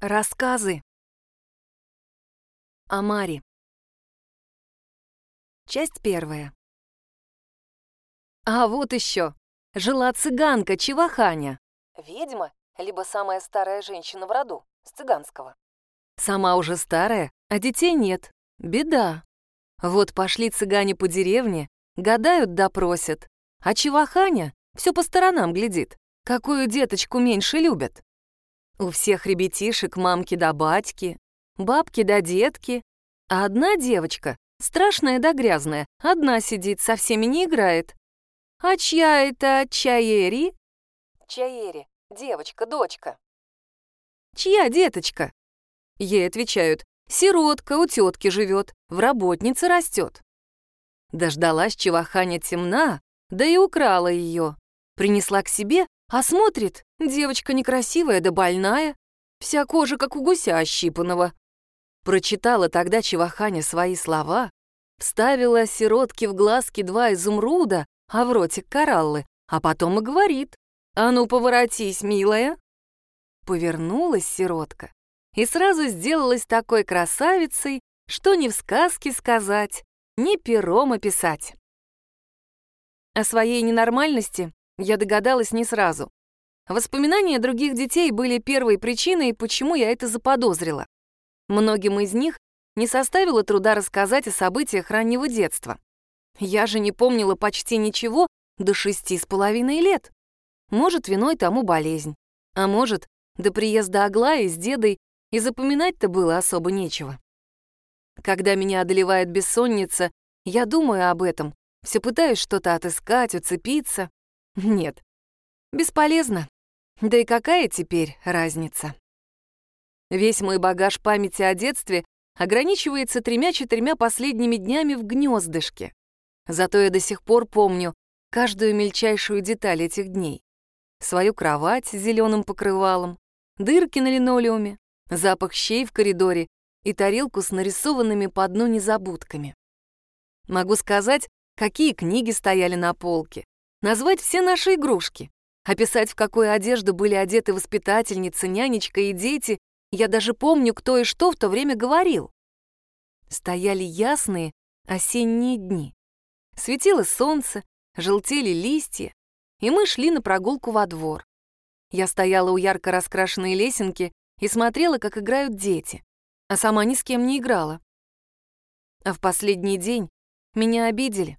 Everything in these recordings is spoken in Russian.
Рассказы о Маре. Часть первая. А вот еще. Жила цыганка Чиваханя. Ведьма, либо самая старая женщина в роду, с цыганского. Сама уже старая, а детей нет. Беда. Вот пошли цыгане по деревне, гадают допросят, а Чиваханя все по сторонам глядит, какую деточку меньше любят. У всех ребятишек мамки да батьки, бабки да детки, а одна девочка, страшная да грязная, одна сидит, со всеми не играет. А чья это Чаери? Чаери, девочка, дочка. Чья деточка? Ей отвечают, сиротка у тетки живет, в работнице растет. Дождалась Чеваханя темна, да и украла ее. Принесла к себе, а смотрит, девочка некрасивая да больная, вся кожа, как у гуся ощипанного. Прочитала тогда Чеваханя свои слова, вставила сиротке в глазки два изумруда, а в ротик кораллы, а потом и говорит, «А ну, поворотись, милая!» Повернулась сиротка и сразу сделалась такой красавицей, что ни в сказке сказать, ни пером описать. О своей ненормальности я догадалась не сразу. Воспоминания других детей были первой причиной, почему я это заподозрила. Многим из них не составило труда рассказать о событиях раннего детства. Я же не помнила почти ничего до шести с половиной лет. Может, виной тому болезнь. А может, до приезда Аглаи с дедой и запоминать-то было особо нечего. Когда меня одолевает бессонница, я думаю об этом, все пытаюсь что-то отыскать, уцепиться. Нет, бесполезно. Да и какая теперь разница? Весь мой багаж памяти о детстве ограничивается тремя-четырьмя последними днями в гнездышке. Зато я до сих пор помню каждую мельчайшую деталь этих дней. Свою кровать с зеленым покрывалом, дырки на линолеуме, запах щей в коридоре и тарелку с нарисованными по дну незабудками. Могу сказать, какие книги стояли на полке, назвать все наши игрушки, описать, в какую одежду были одеты воспитательница, нянечка и дети, я даже помню, кто и что в то время говорил. Стояли ясные осенние дни. Светило солнце, желтели листья, и мы шли на прогулку во двор. Я стояла у ярко раскрашенной лесенки и смотрела, как играют дети, а сама ни с кем не играла. А в последний день меня обидели.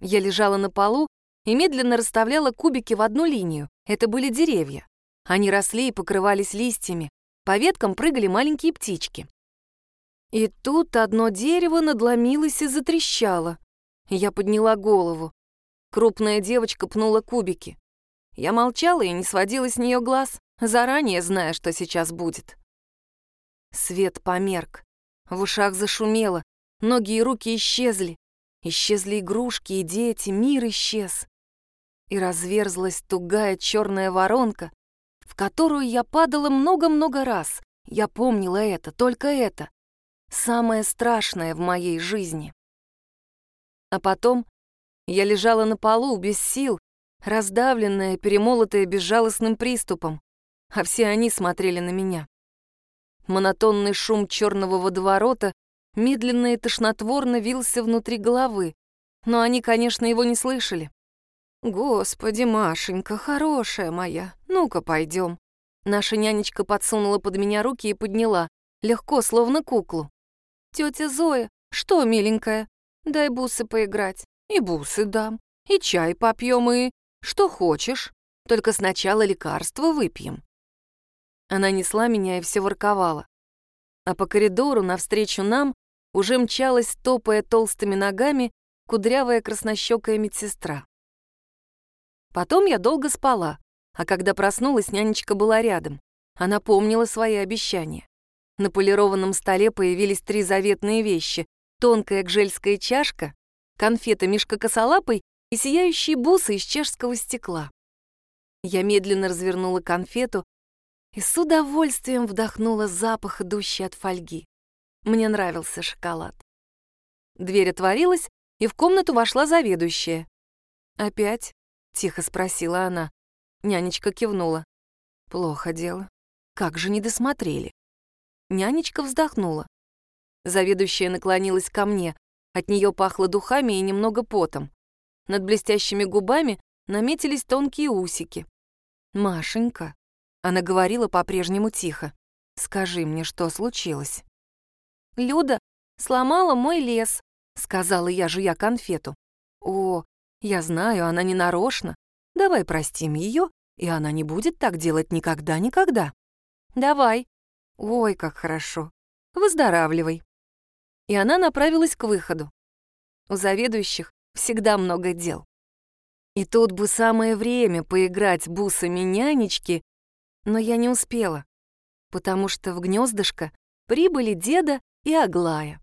Я лежала на полу и медленно расставляла кубики в одну линию. Это были деревья. Они росли и покрывались листьями. По веткам прыгали маленькие птички. И тут одно дерево надломилось и затрещало. Я подняла голову. Крупная девочка пнула кубики. Я молчала и не сводила с нее глаз, заранее зная, что сейчас будет. Свет померк. В ушах зашумело, ноги и руки исчезли. Исчезли игрушки и дети, мир исчез. И разверзлась тугая черная воронка, в которую я падала много-много раз. Я помнила это, только это. Самое страшное в моей жизни. А потом я лежала на полу без сил, раздавленная, перемолотая безжалостным приступом, а все они смотрели на меня. Монотонный шум черного водоворота медленно и тошнотворно вился внутри головы, но они, конечно, его не слышали. «Господи, Машенька, хорошая моя, ну-ка пойдем». Наша нянечка подсунула под меня руки и подняла, легко, словно куклу. «Тетя Зоя, что, миленькая, дай бусы поиграть. И бусы дам, и чай попьем, и... Что хочешь, только сначала лекарство выпьем». Она несла меня и все ворковала. А по коридору навстречу нам уже мчалась, топая толстыми ногами, кудрявая краснощекая медсестра. Потом я долго спала, а когда проснулась, нянечка была рядом. Она помнила свои обещания. На полированном столе появились три заветные вещи — тонкая гжельская чашка, конфета мишка косолапой и сияющие бусы из чешского стекла. Я медленно развернула конфету и с удовольствием вдохнула запах, идущий от фольги. Мне нравился шоколад. Дверь отворилась, и в комнату вошла заведующая. «Опять?» — тихо спросила она. Нянечка кивнула. «Плохо дело. Как же не досмотрели?» Нянечка вздохнула. Заведующая наклонилась ко мне. От нее пахло духами и немного потом. Над блестящими губами наметились тонкие усики. «Машенька», — она говорила по-прежнему тихо, — «скажи мне, что случилось?» «Люда сломала мой лес», — сказала я, жуя конфету. «О, я знаю, она не нарочно. Давай простим ее, и она не будет так делать никогда-никогда. Давай. Ой, как хорошо. Выздоравливай». И она направилась к выходу. У заведующих всегда много дел. И тут бы самое время поиграть бусами нянечки, но я не успела, потому что в гнездышко прибыли деда и Аглая.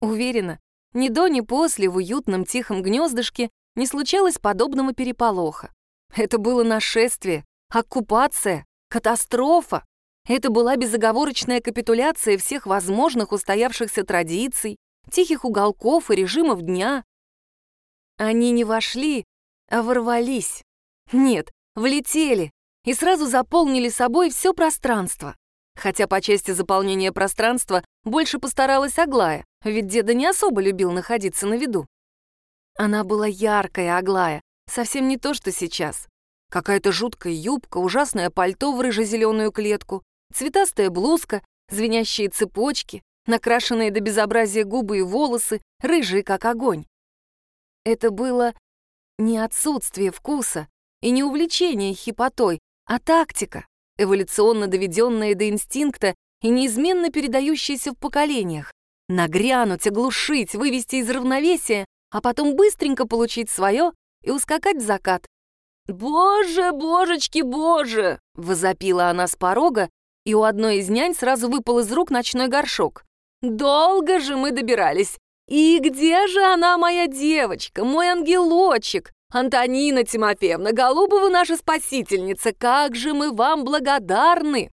Уверена, ни до, ни после в уютном тихом гнездышке не случалось подобного переполоха. Это было нашествие, оккупация, катастрофа. Это была безоговорочная капитуляция всех возможных устоявшихся традиций, тихих уголков и режимов дня. Они не вошли а ворвались. Нет, влетели и сразу заполнили собой все пространство. Хотя по части заполнения пространства больше постаралась Аглая, ведь деда не особо любил находиться на виду. Она была яркая, Аглая, совсем не то, что сейчас. Какая-то жуткая юбка, ужасное пальто в рыжезеленую клетку, цветастая блузка, звенящие цепочки, накрашенные до безобразия губы и волосы, рыжие как огонь. Это было не отсутствие вкуса и не увлечение хипотой, а тактика, эволюционно доведенная до инстинкта и неизменно передающаяся в поколениях. Нагрянуть, оглушить, вывести из равновесия, а потом быстренько получить свое и ускакать в закат. «Боже, божечки, боже!» — возопила она с порога, и у одной из нянь сразу выпал из рук ночной горшок. «Долго же мы добирались! И где же она, моя девочка, мой ангелочек? Антонина Тимофеевна, Голубова наша спасительница, как же мы вам благодарны!»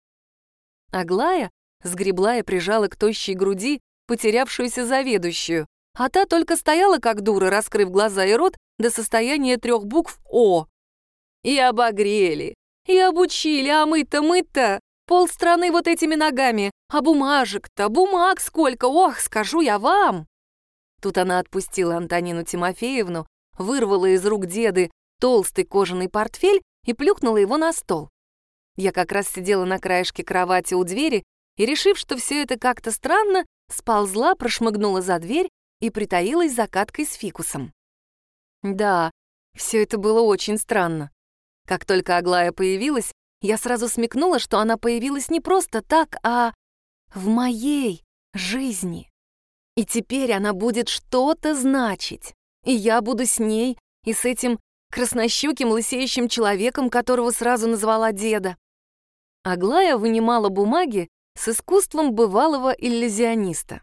Аглая сгребла и прижала к тощей груди потерявшуюся заведующую, а та только стояла как дура, раскрыв глаза и рот до состояния трех букв «О». И обогрели, и обучили, а мы-то, мы-то, полстраны вот этими ногами, а бумажек-то, бумаг сколько, ох, скажу я вам. Тут она отпустила Антонину Тимофеевну, вырвала из рук деды толстый кожаный портфель и плюхнула его на стол. Я как раз сидела на краешке кровати у двери и, решив, что все это как-то странно, сползла, прошмыгнула за дверь и притаилась за каткой с фикусом. Да, все это было очень странно. Как только Аглая появилась, я сразу смекнула, что она появилась не просто так, а в моей жизни. И теперь она будет что-то значить. И я буду с ней, и с этим краснощеким лысеющим человеком, которого сразу назвала деда. Аглая вынимала бумаги с искусством бывалого иллюзиониста.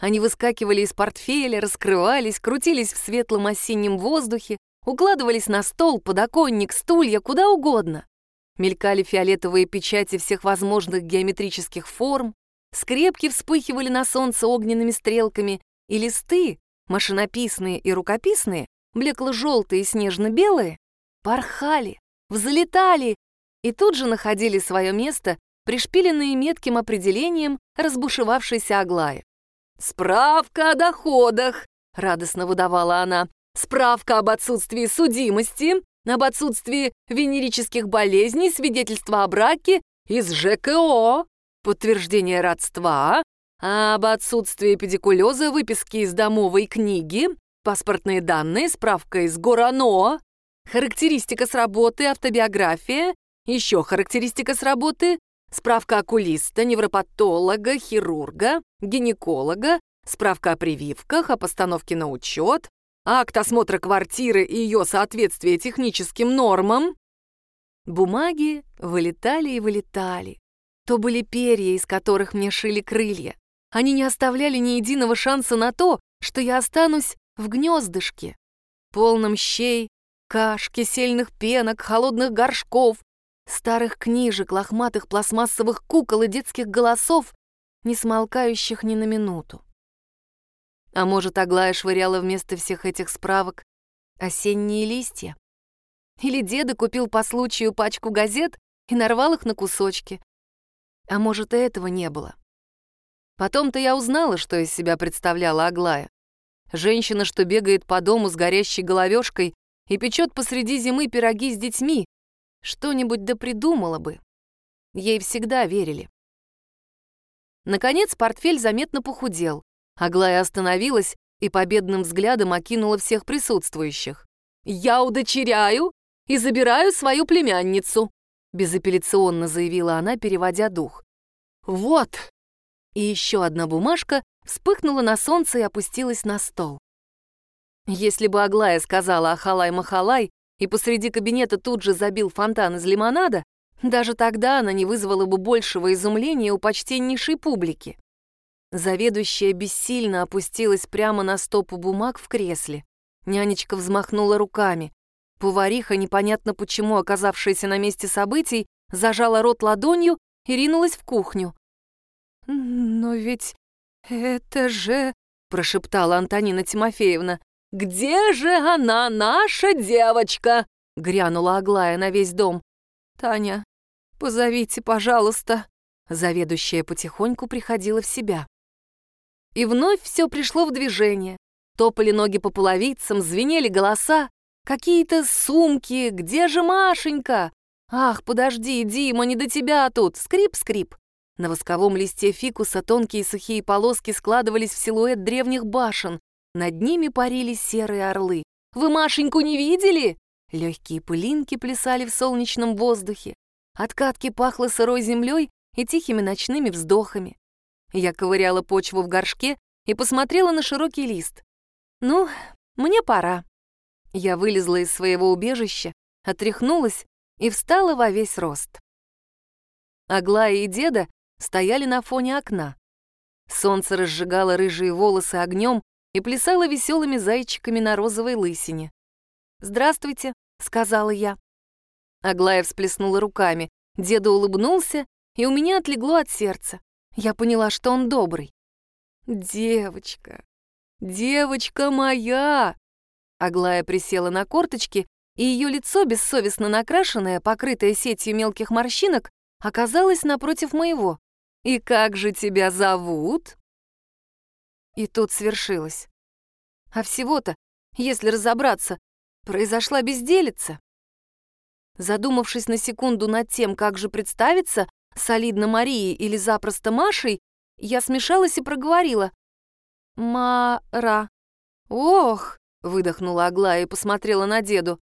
Они выскакивали из портфеля, раскрывались, крутились в светлом осеннем воздухе, укладывались на стол, подоконник, стулья, куда угодно. Мелькали фиолетовые печати всех возможных геометрических форм, Скрепки вспыхивали на солнце огненными стрелками, и листы, машинописные и рукописные, блекло-желтые и снежно-белые, порхали, взлетали и тут же находили свое место, пришпиленные метким определением разбушевавшейся Аглаи. «Справка о доходах!» — радостно выдавала она. «Справка об отсутствии судимости, об отсутствии венерических болезней, свидетельство о браке из ЖКО, подтверждение родства, а об отсутствии педикулеза, выписки из домовой книги, паспортные данные, справка из ГОРАНО, характеристика с работы, автобиография, еще характеристика с работы, справка окулиста, невропатолога, хирурга, гинеколога, справка о прививках, о постановке на учет, акт осмотра квартиры и ее соответствие техническим нормам. Бумаги вылетали и вылетали. То были перья, из которых мне шили крылья. Они не оставляли ни единого шанса на то, что я останусь в гнездышке, полном щей, каш, кисельных пенок, холодных горшков, старых книжек, лохматых пластмассовых кукол и детских голосов, не смолкающих ни на минуту. А может, Аглая швыряла вместо всех этих справок осенние листья? Или деда купил по случаю пачку газет и нарвал их на кусочки, а может, и этого не было. Потом-то я узнала, что из себя представляла Аглая. Женщина, что бегает по дому с горящей головешкой и печет посреди зимы пироги с детьми. Что-нибудь да придумала бы. Ей всегда верили. Наконец портфель заметно похудел. Аглая остановилась и победным взглядом окинула всех присутствующих. «Я удочеряю и забираю свою племянницу», безапелляционно заявила она, переводя дух. «Вот!» И еще одна бумажка вспыхнула на солнце и опустилась на стол. Если бы Аглая сказала «Ахалай-махалай» и посреди кабинета тут же забил фонтан из лимонада, даже тогда она не вызвала бы большего изумления у почтеннейшей публики. Заведующая бессильно опустилась прямо на стопу бумаг в кресле. Нянечка взмахнула руками. Повариха, непонятно почему оказавшаяся на месте событий, зажала рот ладонью и ринулась в кухню. «Но ведь это же...» — прошептала Антонина Тимофеевна. «Где же она, наша девочка?» — грянула Аглая на весь дом. «Таня, позовите, пожалуйста». Заведующая потихоньку приходила в себя. И вновь все пришло в движение. Топали ноги по половицам, звенели голоса. Какие-то сумки. Где же Машенька? Ах, подожди, Дима, не до тебя тут. Скрип-скрип. На восковом листе фикуса тонкие сухие полоски складывались в силуэт древних башен. Над ними парили серые орлы. «Вы Машеньку не видели?» Легкие пылинки плясали в солнечном воздухе. От катки пахло сырой землей и тихими ночными вздохами. Я ковыряла почву в горшке и посмотрела на широкий лист. «Ну, мне пора». Я вылезла из своего убежища, отряхнулась и встала во весь рост. Аглая и деда стояли на фоне окна. Солнце разжигало рыжие волосы огнем и плясало веселыми зайчиками на розовой лысине. «Здравствуйте», — сказала я. Аглая всплеснула руками, деда улыбнулся, и у меня отлегло от сердца. Я поняла, что он добрый. «Девочка, девочка моя!» Аглая присела на корточки, и ее лицо, бессовестно накрашенное, покрытое сетью мелких морщинок, оказалось напротив моего. «И как же тебя зовут?» И тут свершилось. А всего-то, если разобраться, произошла безделица. Задумавшись на секунду над тем, как же представиться, солидно Марией или запросто Машей, я смешалась и проговорила. «Мара». «Ох!» — выдохнула Аглая и посмотрела на деду.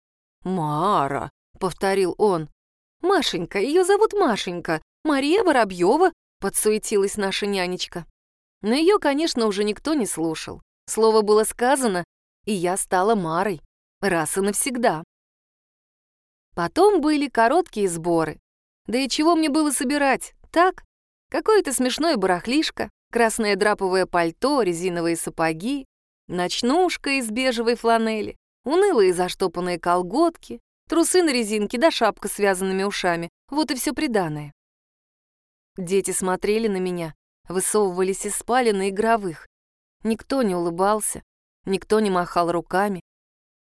«Мара», — повторил он. «Машенька, ее зовут Машенька. Мария Воробьева», — подсуетилась наша нянечка. Но ее, конечно, уже никто не слушал. Слово было сказано, и я стала Марой. Раз и навсегда. Потом были короткие сборы. Да и чего мне было собирать? Так, какое-то смешное барахлишко, красное драповое пальто, резиновые сапоги, ночнушка из бежевой фланели, унылые заштопанные колготки, трусы на резинке да шапка с связанными ушами. Вот и все приданное. Дети смотрели на меня, высовывались из спален игровых. Никто не улыбался, никто не махал руками.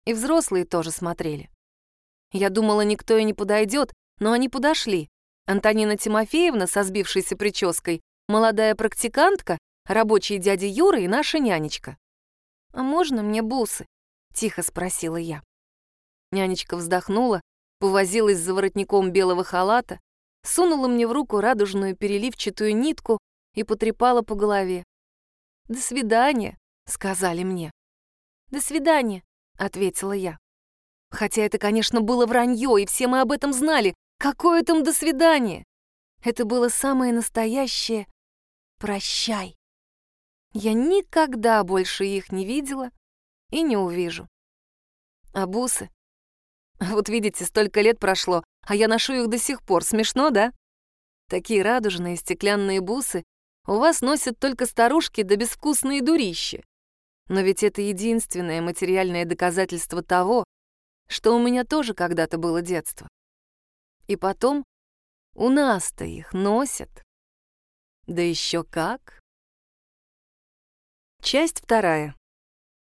И взрослые тоже смотрели. Я думала, никто и не подойдет, но они подошли. Антонина Тимофеевна со сбившейся прической, молодая практикантка, рабочий дядя Юра и наша нянечка. «А можно мне бусы?» — тихо спросила я. Нянечка вздохнула, повозилась за воротником белого халата, сунула мне в руку радужную переливчатую нитку и потрепала по голове. «До свидания», — сказали мне. «До свидания», — ответила я. Хотя это, конечно, было вранье, и все мы об этом знали. Какое там до свидания? Это было самое настоящее «прощай». Я никогда больше их не видела и не увижу. А бусы? Вот видите, столько лет прошло, а я ношу их до сих пор. Смешно, да? Такие радужные стеклянные бусы у вас носят только старушки да безвкусные дурищи. Но ведь это единственное материальное доказательство того, что у меня тоже когда-то было детство. И потом, у нас-то их носят. Да еще как. Часть вторая.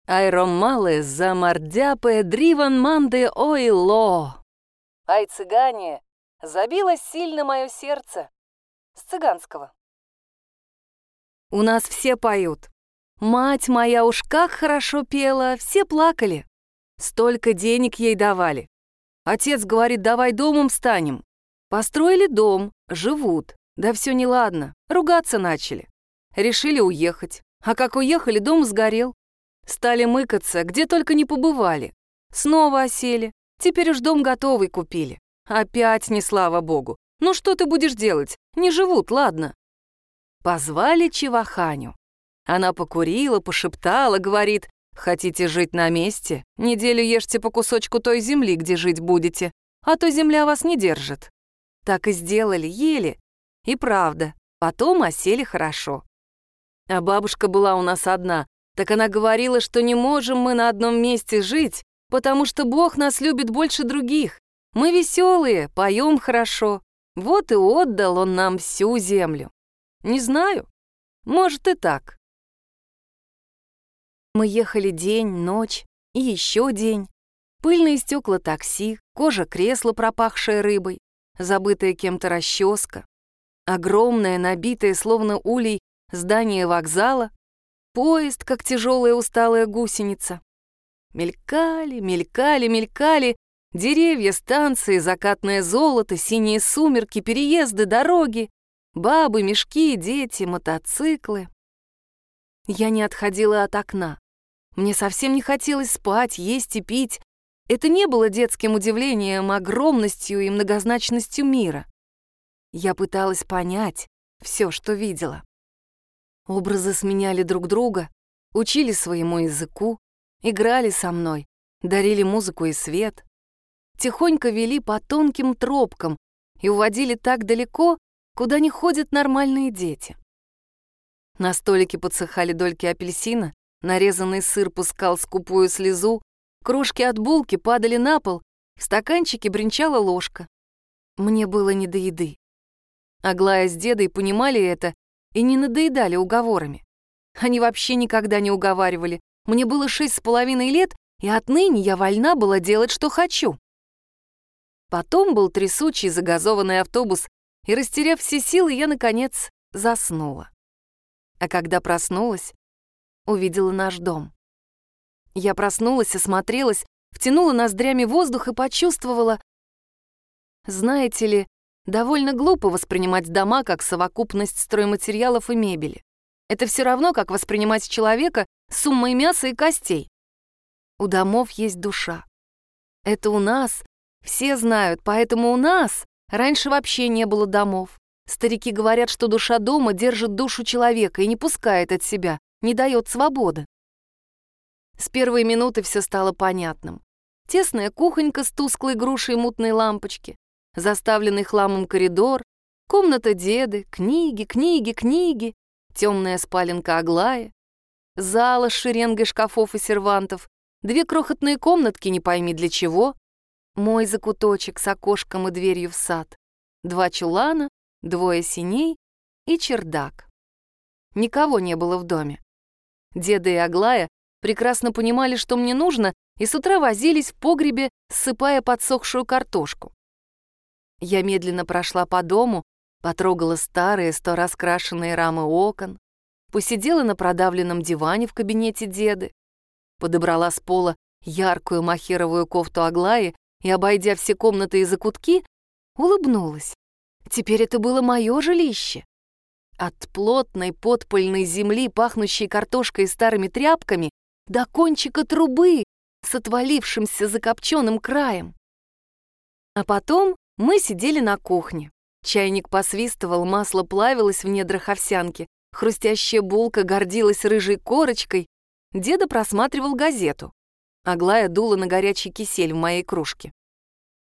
Айромале замордяпе дриван манде ойло. Ай, цыгане, забилось сильно мое сердце. С цыганского. У нас все поют. Мать моя уж как хорошо пела, все плакали. Столько денег ей давали. Отец говорит, давай домом станем. Построили дом, живут. Да все неладно, ругаться начали. Решили уехать. А как уехали, дом сгорел. Стали мыкаться, где только не побывали. Снова осели. Теперь уж дом готовый купили. Опять не слава богу. Ну что ты будешь делать? Не живут, ладно. Позвали Чеваханю. Она покурила, пошептала, говорит, «Хотите жить на месте? Неделю ешьте по кусочку той земли, где жить будете, а то земля вас не держит». Так и сделали, ели. И правда, потом осели хорошо. А бабушка была у нас одна, так она говорила, что не можем мы на одном месте жить, потому что Бог нас любит больше других. Мы веселые, поем хорошо. Вот и отдал он нам всю землю. Не знаю, может и так. Мы ехали день, ночь и еще день. Пыльные стекла такси, кожа кресла, пропахшая рыбой, забытая кем-то расческа, огромное, набитое, словно улей, здание вокзала, поезд, как тяжелая усталая гусеница. Мелькали, мелькали, мелькали, деревья, станции, закатное золото, синие сумерки, переезды, дороги, бабы, мешки, дети, мотоциклы. Я не отходила от окна. Мне совсем не хотелось спать, есть и пить. Это не было детским удивлением, огромностью и многозначностью мира. Я пыталась понять все, что видела. Образы сменяли друг друга, учили своему языку, играли со мной, дарили музыку и свет, тихонько вели по тонким тропкам и уводили так далеко, куда не ходят нормальные дети. На столике подсыхали дольки апельсина, нарезанный сыр пускал скупую слезу, крошки от булки падали на пол, в стаканчике бренчала ложка. Мне было не до еды. Аглая с дедой понимали это и не надоедали уговорами. Они вообще никогда не уговаривали. Мне было шесть с половиной лет, и отныне я вольна была делать, что хочу. Потом был трясучий загазованный автобус, и, растеряв все силы, я, наконец, заснула. А когда проснулась, увидела наш дом. Я проснулась, осмотрелась, втянула ноздрями воздух и почувствовала... Знаете ли, довольно глупо воспринимать дома как совокупность стройматериалов и мебели. Это все равно, как воспринимать человека суммой мяса и костей. У домов есть душа. Это у нас, все знают, поэтому у нас раньше вообще не было домов. Старики говорят, что душа дома держит душу человека и не пускает от себя, не дает свободы. С первой минуты все стало понятным. Тесная кухонька с тусклой грушей мутной лампочки, заставленный хламом коридор, комната деды, книги, книги, книги, темная спаленка Аглая, зала с шеренгой шкафов и сервантов, две крохотные комнатки не пойми для чего, мой закуточек с окошком и дверью в сад, два чулана двое синей и чердак. Никого не было в доме. Деда и Аглая прекрасно понимали, что мне нужно, и с утра возились в погребе, ссыпая подсохшую картошку. Я медленно прошла по дому, потрогала старые, сто раскрашенные рамы окон, посидела на продавленном диване в кабинете деды, подобрала с пола яркую махеровую кофту Аглаи и, обойдя все комнаты и закутки, улыбнулась. Теперь это было мое жилище. От плотной подпольной земли, пахнущей картошкой и старыми тряпками, до кончика трубы с отвалившимся закопченным краем. А потом мы сидели на кухне. Чайник посвистывал, масло плавилось в недрах овсянки, хрустящая булка гордилась рыжей корочкой, деда просматривал газету. Аглая дула на горячий кисель в моей кружке.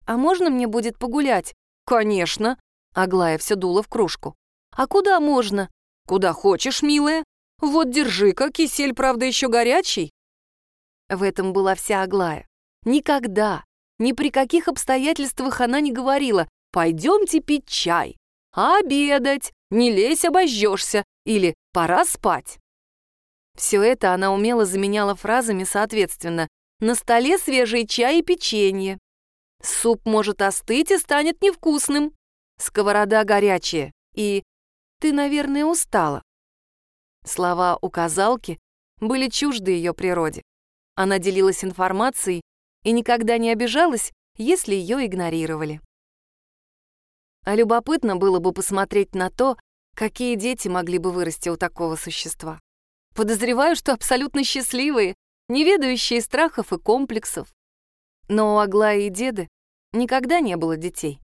«А можно мне будет погулять?» «Конечно!» Аглая все дула в кружку. «А куда можно?» «Куда хочешь, милая. Вот держи-ка, кисель, правда, еще горячий». В этом была вся Аглая. Никогда, ни при каких обстоятельствах она не говорила «пойдемте пить чай», «обедать», «не лезь, обожжешься» или «пора спать». Все это она умело заменяла фразами соответственно «на столе свежий чай и печенье». Суп может остыть и станет невкусным сковорода горячая и «ты, наверное, устала». Слова указалки были чужды ее природе. Она делилась информацией и никогда не обижалась, если ее игнорировали. А любопытно было бы посмотреть на то, какие дети могли бы вырасти у такого существа. Подозреваю, что абсолютно счастливые, не ведающие страхов и комплексов. Но у Аглаи и деды никогда не было детей.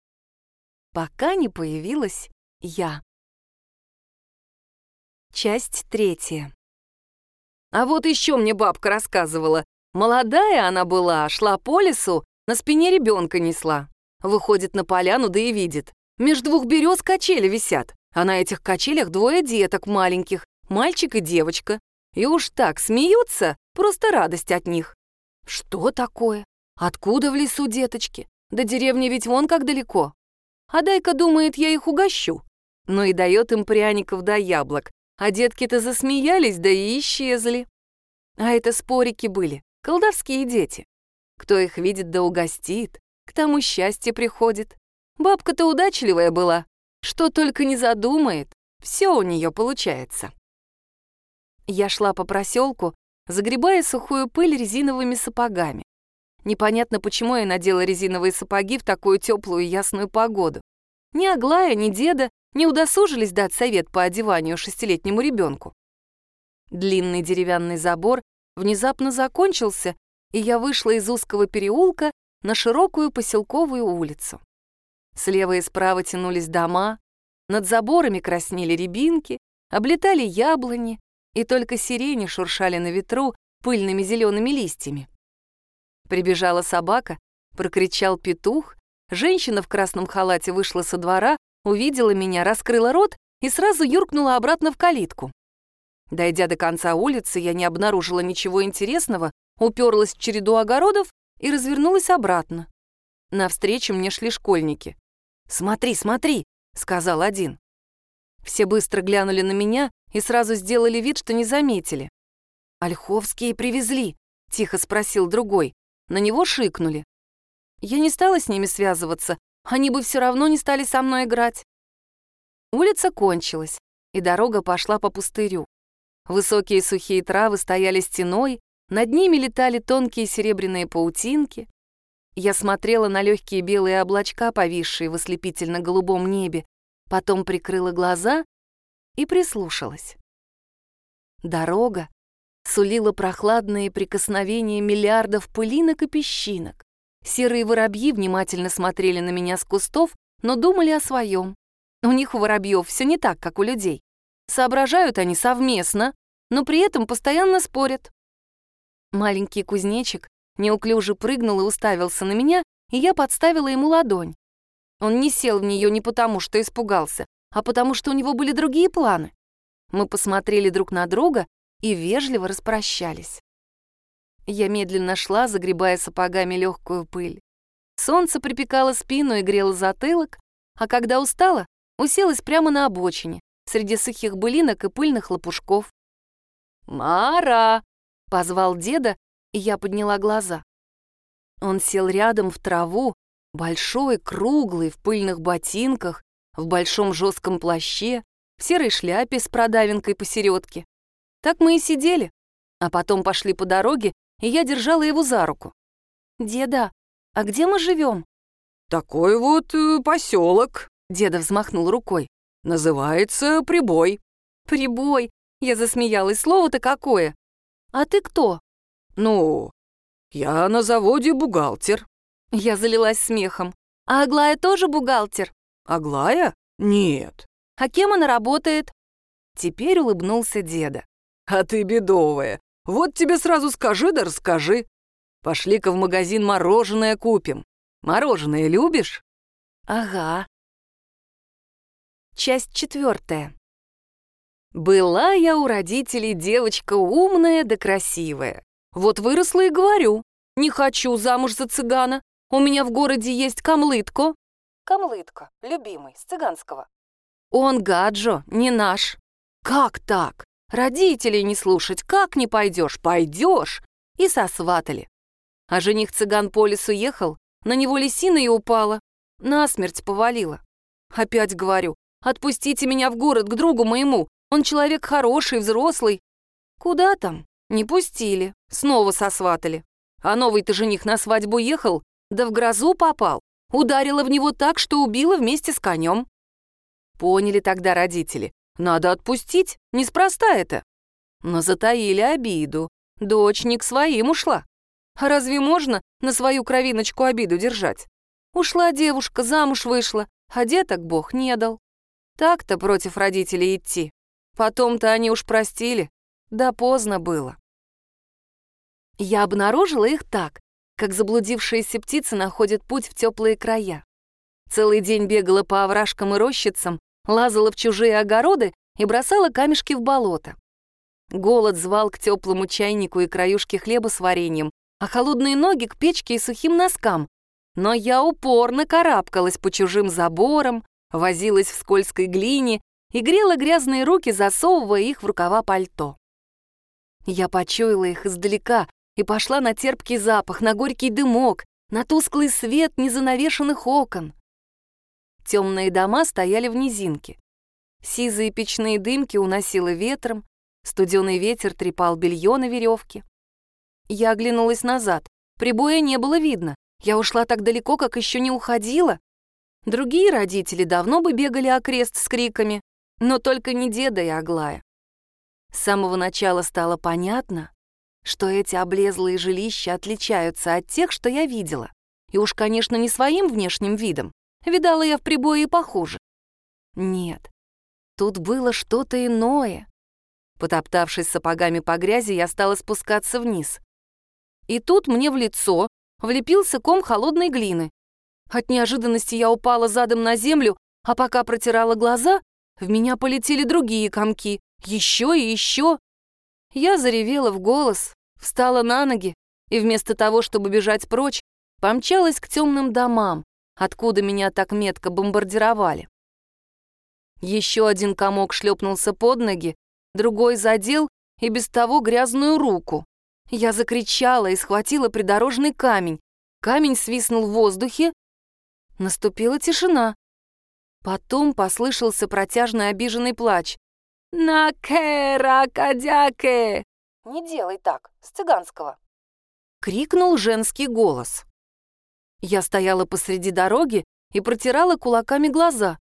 Пока не появилась я. Часть третья. А вот еще мне бабка рассказывала. Молодая она была, шла по лесу, на спине ребенка несла. Выходит на поляну, да и видит. Меж двух берез качели висят, а на этих качелях двое деток маленьких, мальчик и девочка. И уж так смеются, просто радость от них. Что такое? Откуда в лесу деточки? До деревни ведь вон как далеко. А дай-ка думает, я их угощу. Ну и дает им пряников да яблок. А детки-то засмеялись, да и исчезли. А это спорики были, колдовские дети. Кто их видит да угостит, к тому счастье приходит. Бабка-то удачливая была, что только не задумает, все у нее получается. Я шла по проселку, загребая сухую пыль резиновыми сапогами. Непонятно, почему я надела резиновые сапоги в такую теплую ясную погоду. Ни Аглая, ни деда не удосужились дать совет по одеванию шестилетнему ребенку. Длинный деревянный забор внезапно закончился, и я вышла из узкого переулка на широкую поселковую улицу. Слева и справа тянулись дома, над заборами краснели рябинки, облетали яблони, и только сирени шуршали на ветру пыльными зелеными листьями. Прибежала собака, прокричал петух, женщина в красном халате вышла со двора, увидела меня, раскрыла рот и сразу юркнула обратно в калитку. Дойдя до конца улицы, я не обнаружила ничего интересного, уперлась в череду огородов и развернулась обратно. Навстречу мне шли школьники. «Смотри, смотри!» — сказал один. Все быстро глянули на меня и сразу сделали вид, что не заметили. «Ольховские привезли», — тихо спросил другой. На него шикнули. Я не стала с ними связываться, они бы все равно не стали со мной играть. Улица кончилась, и дорога пошла по пустырю. Высокие сухие травы стояли стеной, над ними летали тонкие серебряные паутинки. Я смотрела на легкие белые облачка, повисшие в ослепительно-голубом небе, потом прикрыла глаза и прислушалась. Дорога сулила прохладные прикосновения миллиардов пылинок и песчинок. Серые воробьи внимательно смотрели на меня с кустов, но думали о своем. У них у воробьев все не так, как у людей. Соображают они совместно, но при этом постоянно спорят. Маленький кузнечик неуклюже прыгнул и уставился на меня, и я подставила ему ладонь. Он не сел в нее не потому, что испугался, а потому что у него были другие планы. Мы посмотрели друг на друга и вежливо распрощались. Я медленно шла, загребая сапогами легкую пыль. Солнце припекало спину и грело затылок, а когда устала, уселась прямо на обочине, среди сухих былинок и пыльных лопушков. «Мара!» — позвал деда, и я подняла глаза. Он сел рядом в траву, большой, круглый, в пыльных ботинках, в большом жестком плаще, в серой шляпе с продавинкой посередке. Так мы и сидели, а потом пошли по дороге, и я держала его за руку. «Деда, а где мы живем?» «Такой вот э, поселок», — деда взмахнул рукой. «Называется Прибой». «Прибой», — я засмеялась, слово-то какое. «А ты кто?» «Ну, я на заводе бухгалтер». Я залилась смехом. «А Аглая тоже бухгалтер?» «Аглая? Нет». «А кем она работает?» Теперь улыбнулся деда. «А ты бедовая. Вот тебе сразу скажи да расскажи. Пошли-ка в магазин мороженое купим. Мороженое любишь?» «Ага». Часть четвертая. Была я у родителей девочка умная да красивая. Вот выросла и говорю, не хочу замуж за цыгана. У меня в городе есть камлытко. Камлытко, любимый, с цыганского. Он гаджо, не наш. Как так? Родителей не слушать, как не пойдешь? Пойдешь. И сосватали. А жених цыган по лесу ехал, на него лисина и упала. Насмерть повалила. Опять говорю, отпустите меня в город к другу моему, Он человек хороший, взрослый. Куда там? Не пустили. Снова сосватали. А новый-то жених на свадьбу ехал, да в грозу попал. Ударила в него так, что убила вместе с конем. Поняли тогда родители. Надо отпустить, неспроста это. Но затаили обиду. Дочь не к своим ушла. Разве можно на свою кровиночку обиду держать? Ушла девушка, замуж вышла, а деток Бог не дал. Так-то против родителей идти. Потом-то они уж простили. Да поздно было. Я обнаружила их так, как заблудившиеся птицы находят путь в теплые края. Целый день бегала по овражкам и рощицам, лазала в чужие огороды и бросала камешки в болото. Голод звал к теплому чайнику и краюшке хлеба с вареньем, а холодные ноги к печке и сухим носкам. Но я упорно карабкалась по чужим заборам, возилась в скользкой глине и грела грязные руки, засовывая их в рукава пальто. Я почуяла их издалека и пошла на терпкий запах, на горький дымок, на тусклый свет незанавешенных окон. Темные дома стояли в низинке. Сизые печные дымки уносило ветром, студеный ветер трепал белье на веревке. Я оглянулась назад. Прибоя не было видно. Я ушла так далеко, как еще не уходила. Другие родители давно бы бегали окрест с криками, но только не деда и Аглая. С самого начала стало понятно, что эти облезлые жилища отличаются от тех, что я видела. И уж, конечно, не своим внешним видом. Видала я в прибое и похуже. Нет, тут было что-то иное. Потоптавшись сапогами по грязи, я стала спускаться вниз. И тут мне в лицо влепился ком холодной глины. От неожиданности я упала задом на землю, а пока протирала глаза, в меня полетели другие комки, еще и еще. Я заревела в голос, встала на ноги и вместо того, чтобы бежать прочь, помчалась к темным домам, откуда меня так метко бомбардировали. Еще один комок шлепнулся под ноги, другой задел и без того грязную руку. Я закричала и схватила придорожный камень. Камень свистнул в воздухе. Наступила тишина. Потом послышался протяжный обиженный плач. «Наке, ракадяке!» «Не делай так, с цыганского!» Крикнул женский голос. Я стояла посреди дороги и протирала кулаками глаза.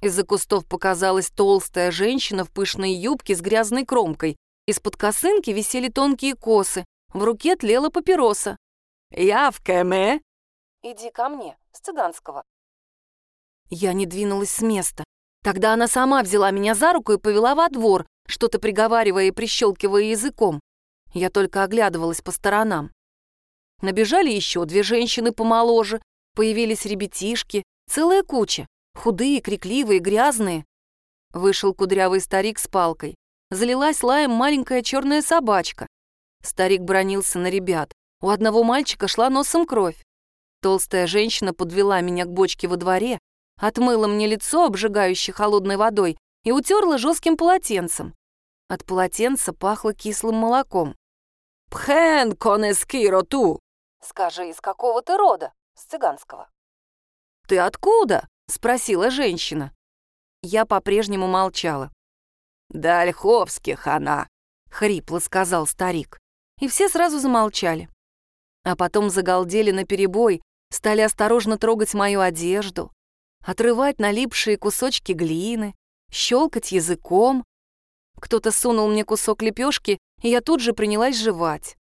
Из-за кустов показалась толстая женщина в пышной юбке с грязной кромкой. Из-под косынки висели тонкие косы, в руке тлела папироса. «Я в Кэме!» «Иди ко мне, с цыганского». Я не двинулась с места. Тогда она сама взяла меня за руку и повела во двор, что-то приговаривая и прищелкивая языком. Я только оглядывалась по сторонам. Набежали еще две женщины помоложе, появились ребятишки, целая куча, худые, крикливые, грязные. Вышел кудрявый старик с палкой залилась лаем маленькая черная собачка. Старик бронился на ребят. У одного мальчика шла носом кровь. Толстая женщина подвела меня к бочке во дворе, отмыла мне лицо, обжигающей холодной водой, и утерла жестким полотенцем. От полотенца пахло кислым молоком. «Пхэн конескиро ту!» «Скажи, из какого ты рода?» «С цыганского». «Ты откуда?» — спросила женщина. Я по-прежнему молчала. «Да Ольховских она!» — хрипло сказал старик. И все сразу замолчали. А потом загалдели наперебой, стали осторожно трогать мою одежду, отрывать налипшие кусочки глины, щелкать языком. Кто-то сунул мне кусок лепешки, и я тут же принялась жевать.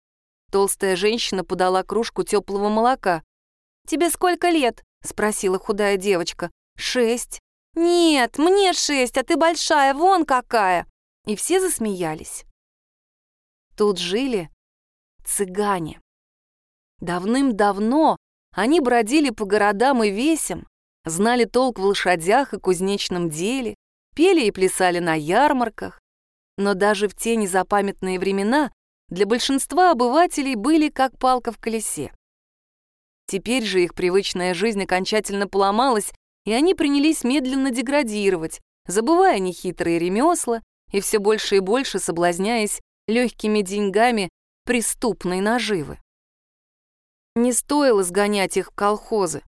Толстая женщина подала кружку теплого молока. «Тебе сколько лет?» — спросила худая девочка. «Шесть». «Нет, мне шесть, а ты большая, вон какая!» И все засмеялись. Тут жили цыгане. Давным-давно они бродили по городам и весям, знали толк в лошадях и кузнечном деле, пели и плясали на ярмарках. Но даже в те незапамятные времена для большинства обывателей были как палка в колесе. Теперь же их привычная жизнь окончательно поломалась и они принялись медленно деградировать, забывая нехитрые ремесла и все больше и больше соблазняясь легкими деньгами преступной наживы. Не стоило сгонять их в колхозы,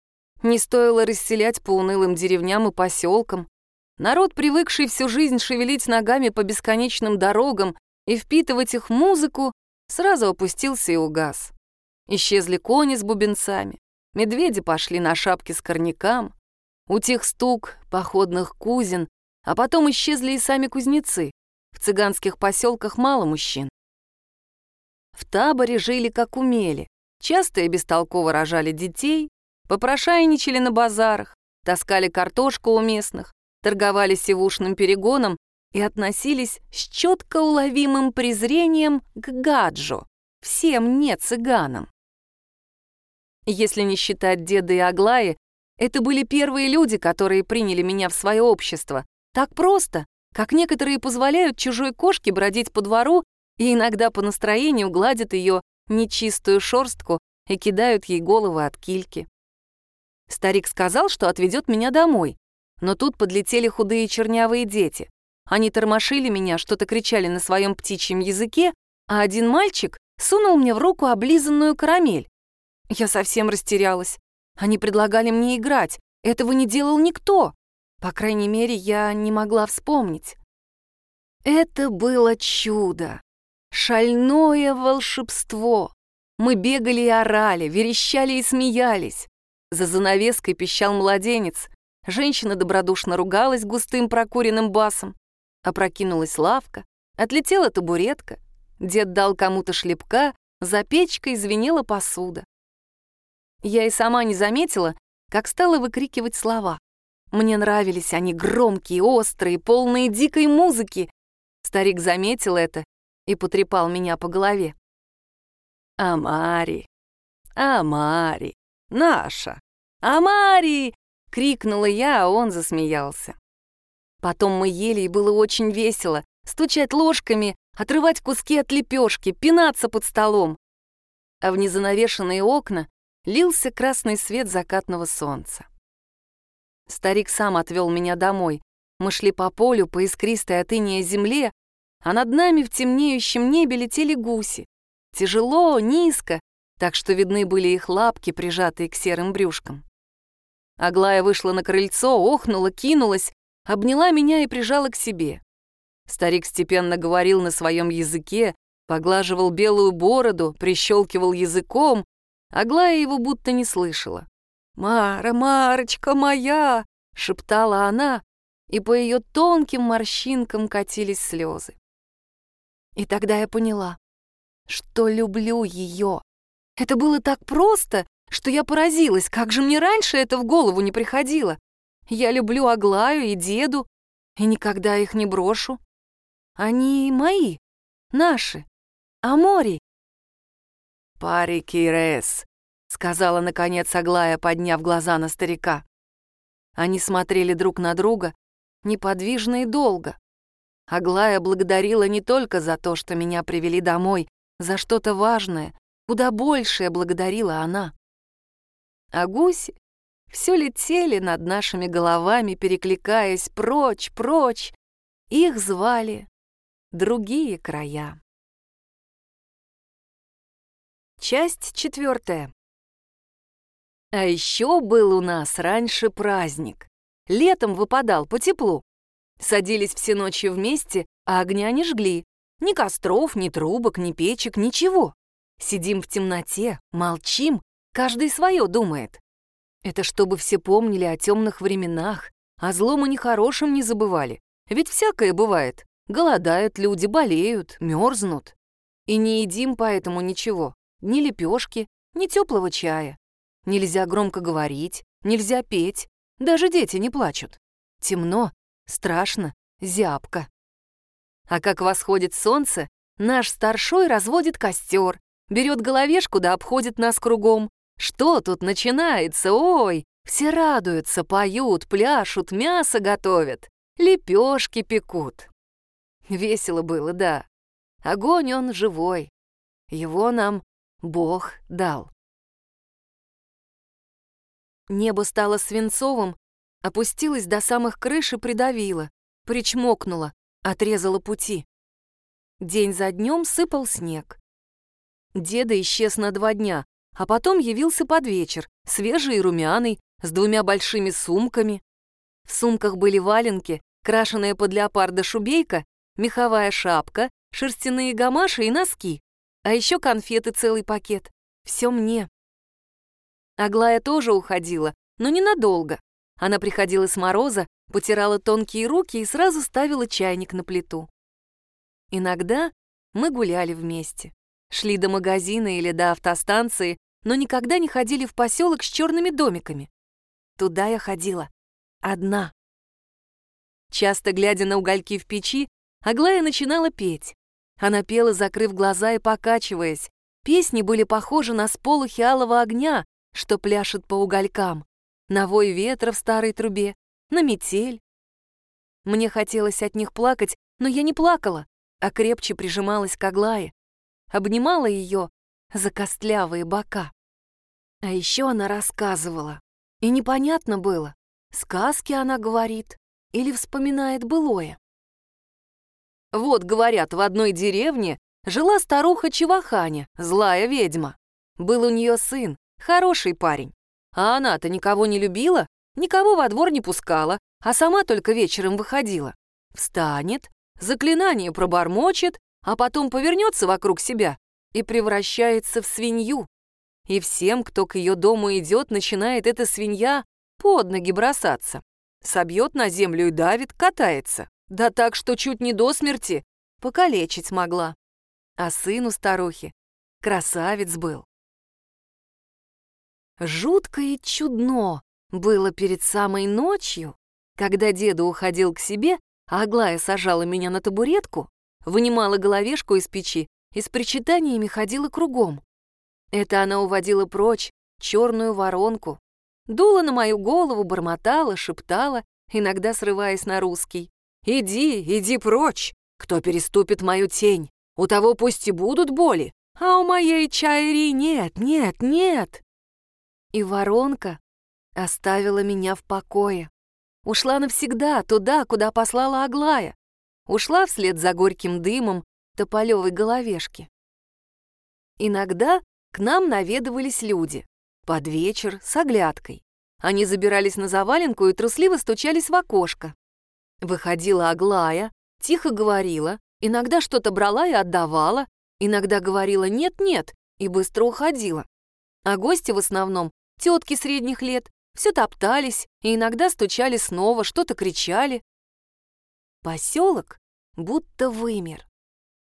не стоило расселять по унылым деревням и поселкам. Народ, привыкший всю жизнь шевелить ногами по бесконечным дорогам и впитывать их музыку, сразу опустился и угас. Исчезли кони с бубенцами, медведи пошли на шапки с корнякам, утих стук походных кузин, а потом исчезли и сами кузнецы. В цыганских поселках мало мужчин. В таборе жили как умели, часто и бестолково рожали детей, попрошайничали на базарах, таскали картошку у местных, торговали сивушным перегоном и относились с четко уловимым презрением к гаджу, всем не цыганам. Если не считать деда и Аглаи, это были первые люди, которые приняли меня в свое общество. Так просто, как некоторые позволяют чужой кошке бродить по двору и иногда по настроению гладят ее нечистую шорстку и кидают ей головы от кильки. Старик сказал, что отведет меня домой, но тут подлетели худые чернявые дети. Они тормошили меня, что-то кричали на своем птичьем языке, а один мальчик сунул мне в руку облизанную карамель. Я совсем растерялась. Они предлагали мне играть. Этого не делал никто. По крайней мере, я не могла вспомнить. Это было чудо. Шальное волшебство. Мы бегали и орали, верещали и смеялись. За занавеской пищал младенец. Женщина добродушно ругалась густым прокуренным басом. Опрокинулась лавка, отлетела табуретка. Дед дал кому-то шлепка, за печкой звенела посуда. Я и сама не заметила, как стала выкрикивать слова. Мне нравились они громкие, острые, полные дикой музыки. Старик заметил это и потрепал меня по голове. «Амари, Амари, наша, Амари!» — крикнула я, а он засмеялся. Потом мы ели, и было очень весело. Стучать ложками, отрывать куски от лепешки, пинаться под столом. А в незанавешенные окна лился красный свет закатного солнца. Старик сам отвел меня домой. Мы шли по полю, по искристой от земле, а над нами в темнеющем небе летели гуси. Тяжело, низко, так что видны были их лапки, прижатые к серым брюшкам. Аглая вышла на крыльцо, охнула, кинулась, обняла меня и прижала к себе. Старик степенно говорил на своем языке, поглаживал белую бороду, прищелкивал языком, Аглая его будто не слышала. «Мара, Марочка моя!» — шептала она, и по ее тонким морщинкам катились слезы. И тогда я поняла, что люблю ее. Это было так просто, что я поразилась, как же мне раньше это в голову не приходило. Я люблю Аглаю и деду, и никогда их не брошу. Они мои, наши, Амори. «Пари Кирес», — сказала, наконец, Аглая, подняв глаза на старика. Они смотрели друг на друга, неподвижно и долго. Аглая благодарила не только за то, что меня привели домой, за что-то важное, куда большее благодарила она. А гуси все летели над нашими головами, перекликаясь прочь, прочь. Их звали другие края. Часть четвертая. А еще был у нас раньше праздник. Летом выпадал по теплу. Садились все ночи вместе, а огня не жгли. Ни костров, ни трубок, ни печек, ничего. Сидим в темноте, молчим, каждый свое думает. Это чтобы все помнили о темных временах, о злом и нехорошем не забывали. Ведь всякое бывает. Голодают люди, болеют, мерзнут. И не едим поэтому ничего ни лепешки, ни теплого чая. Нельзя громко говорить, нельзя петь, даже дети не плачут. Темно, страшно, зябко. А как восходит солнце, наш старшой разводит костер, берет головешку да обходит нас кругом. Что тут начинается, ой! Все радуются, поют, пляшут, мясо готовят, лепешки пекут. Весело было, да. Огонь он живой. Его нам Бог дал. Небо стало свинцовым, опустилось до самых крыш и придавило, причмокнуло, отрезало пути. День за днем сыпал снег. Деда исчез на два дня, а потом явился под вечер, свежий и румяный, с двумя большими сумками. В сумках были валенки, крашеная под леопарда шубейка, меховая шапка, шерстяные гамаши и носки. А еще конфеты целый пакет. Все мне. Аглая тоже уходила, но ненадолго. Она приходила с мороза, потирала тонкие руки и сразу ставила чайник на плиту. Иногда мы гуляли вместе. Шли до магазина или до автостанции, но никогда не ходили в поселок с черными домиками. Туда я ходила. Одна. Часто глядя на угольки в печи, Аглая начинала петь. Она пела, закрыв глаза и покачиваясь. Песни были похожи на сполохи алого огня, что пляшет по уголькам, на вой ветра в старой трубе, на метель. Мне хотелось от них плакать, но я не плакала, а крепче прижималась к Аглае, обнимала ее за костлявые бока. А еще она рассказывала, и непонятно было, сказки она говорит или вспоминает былое. Вот, говорят, в одной деревне жила старуха Чеваханя, злая ведьма. Был у нее сын, Хороший парень. А она-то никого не любила, никого во двор не пускала, а сама только вечером выходила. Встанет, заклинание пробормочет, а потом повернется вокруг себя и превращается в свинью. И всем, кто к ее дому идет, начинает эта свинья под ноги бросаться. Собьет на землю и давит, катается. Да так, что чуть не до смерти покалечить могла. А сыну старухи красавец был. Жутко и чудно было перед самой ночью, когда деда уходил к себе, а Аглая сажала меня на табуретку, вынимала головешку из печи и с причитаниями ходила кругом. Это она уводила прочь черную воронку, дула на мою голову, бормотала, шептала, иногда срываясь на русский. «Иди, иди прочь! Кто переступит мою тень? У того пусть и будут боли, а у моей чайри нет, нет, нет!» И воронка оставила меня в покое. Ушла навсегда туда, куда послала Аглая. Ушла вслед за горьким дымом тополевой головешки. Иногда к нам наведывались люди. Под вечер с оглядкой. Они забирались на заваленку и трусливо стучались в окошко. Выходила Аглая, тихо говорила, иногда что-то брала и отдавала, иногда говорила «нет-нет» и быстро уходила. А гости в основном Тетки средних лет все топтались и иногда стучали снова, что-то кричали. Поселок будто вымер.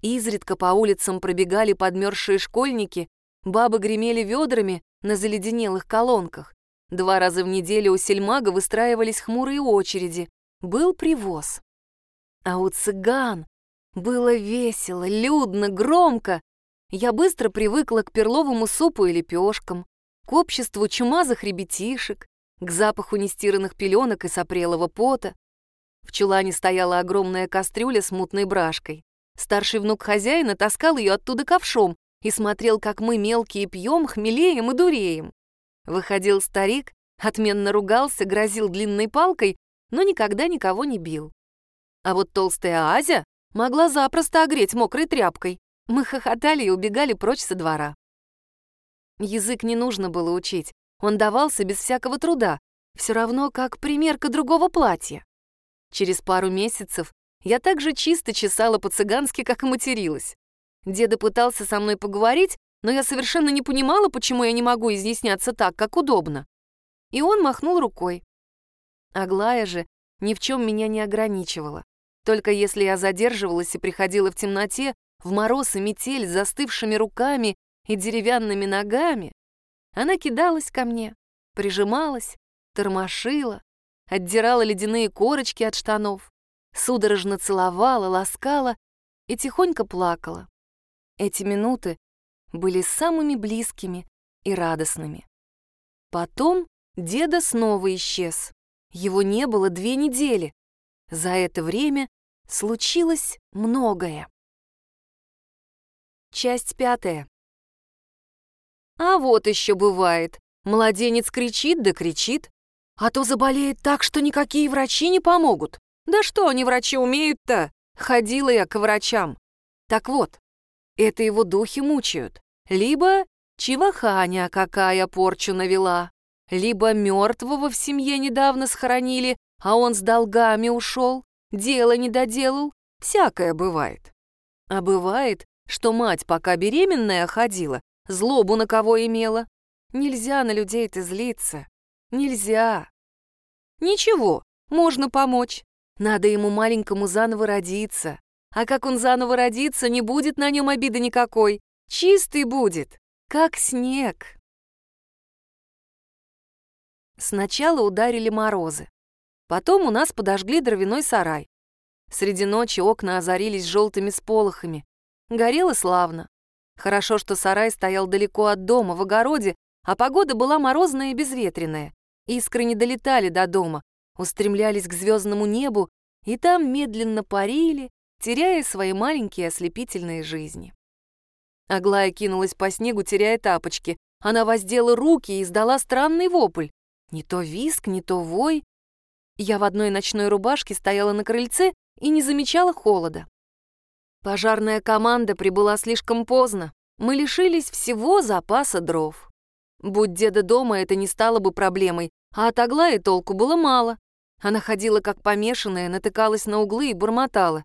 Изредка по улицам пробегали подмерзшие школьники, бабы гремели ведрами на заледенелых колонках. Два раза в неделю у сельмага выстраивались хмурые очереди. Был привоз. А у цыган было весело, людно, громко. Я быстро привыкла к перловому супу и лепешкам, к обществу чумазых ребятишек, к запаху нестиранных пеленок и сопрелого пота. В чулане стояла огромная кастрюля с мутной брашкой. Старший внук хозяина таскал ее оттуда ковшом и смотрел, как мы мелкие пьем, хмелеем и дуреем. Выходил старик, отменно ругался, грозил длинной палкой, но никогда никого не бил. А вот толстая Азя могла запросто огреть мокрой тряпкой. Мы хохотали и убегали прочь со двора. Язык не нужно было учить, он давался без всякого труда, все равно как примерка другого платья. Через пару месяцев я так же чисто чесала по-цыгански, как и материлась. Деда пытался со мной поговорить, но я совершенно не понимала, почему я не могу изъясняться так, как удобно. И он махнул рукой. Аглая же ни в чем меня не ограничивала. Только если я задерживалась и приходила в темноте, в мороз и метель с застывшими руками и деревянными ногами, она кидалась ко мне, прижималась, тормошила, отдирала ледяные корочки от штанов, судорожно целовала, ласкала и тихонько плакала. Эти минуты были самыми близкими и радостными. Потом деда снова исчез. Его не было две недели. За это время случилось многое. Часть пятая. А вот еще бывает. Младенец кричит да кричит, а то заболеет так, что никакие врачи не помогут. Да что они, врачи, умеют-то? Ходила я к врачам. Так вот, это его духи мучают. Либо чиваханя какая порчу навела, либо мертвого в семье недавно схоронили, а он с долгами ушел, дело не доделал, всякое бывает. А бывает, что мать, пока беременная ходила, злобу на кого имела. Нельзя на людей-то злиться. Нельзя. Ничего, можно помочь. Надо ему маленькому заново родиться. А как он заново родится, не будет на нем обиды никакой. Чистый будет, как снег. Сначала ударили морозы. Потом у нас подожгли дровяной сарай. Среди ночи окна озарились желтыми сполохами. Горело славно. Хорошо, что сарай стоял далеко от дома, в огороде, а погода была морозная и безветренная. Искры не долетали до дома, устремлялись к звездному небу и там медленно парили, теряя свои маленькие ослепительные жизни. Аглая кинулась по снегу, теряя тапочки. Она воздела руки и издала странный вопль. Не то виск, не то вой. Я в одной ночной рубашке стояла на крыльце и не замечала холода. Пожарная команда прибыла слишком поздно. Мы лишились всего запаса дров. Будь деда дома, это не стало бы проблемой, а от Аглаи толку было мало. Она ходила как помешанная, натыкалась на углы и бурмотала.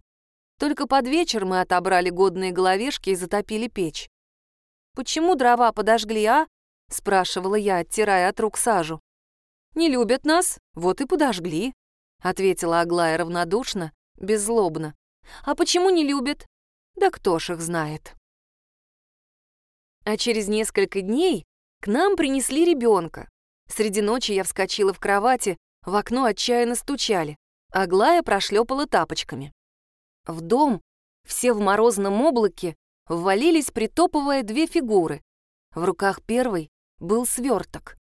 Только под вечер мы отобрали годные головешки и затопили печь. «Почему дрова подожгли, а?» — спрашивала я, оттирая от рук сажу. «Не любят нас, вот и подожгли», — ответила Аглая равнодушно, беззлобно. «А почему не любят? Да кто ж их знает». А через несколько дней к нам принесли ребенка. Среди ночи я вскочила в кровати, в окно отчаянно стучали. Аглая прошлепала тапочками. В дом, все в морозном облаке, ввалились, притопывая две фигуры. В руках первой был сверток.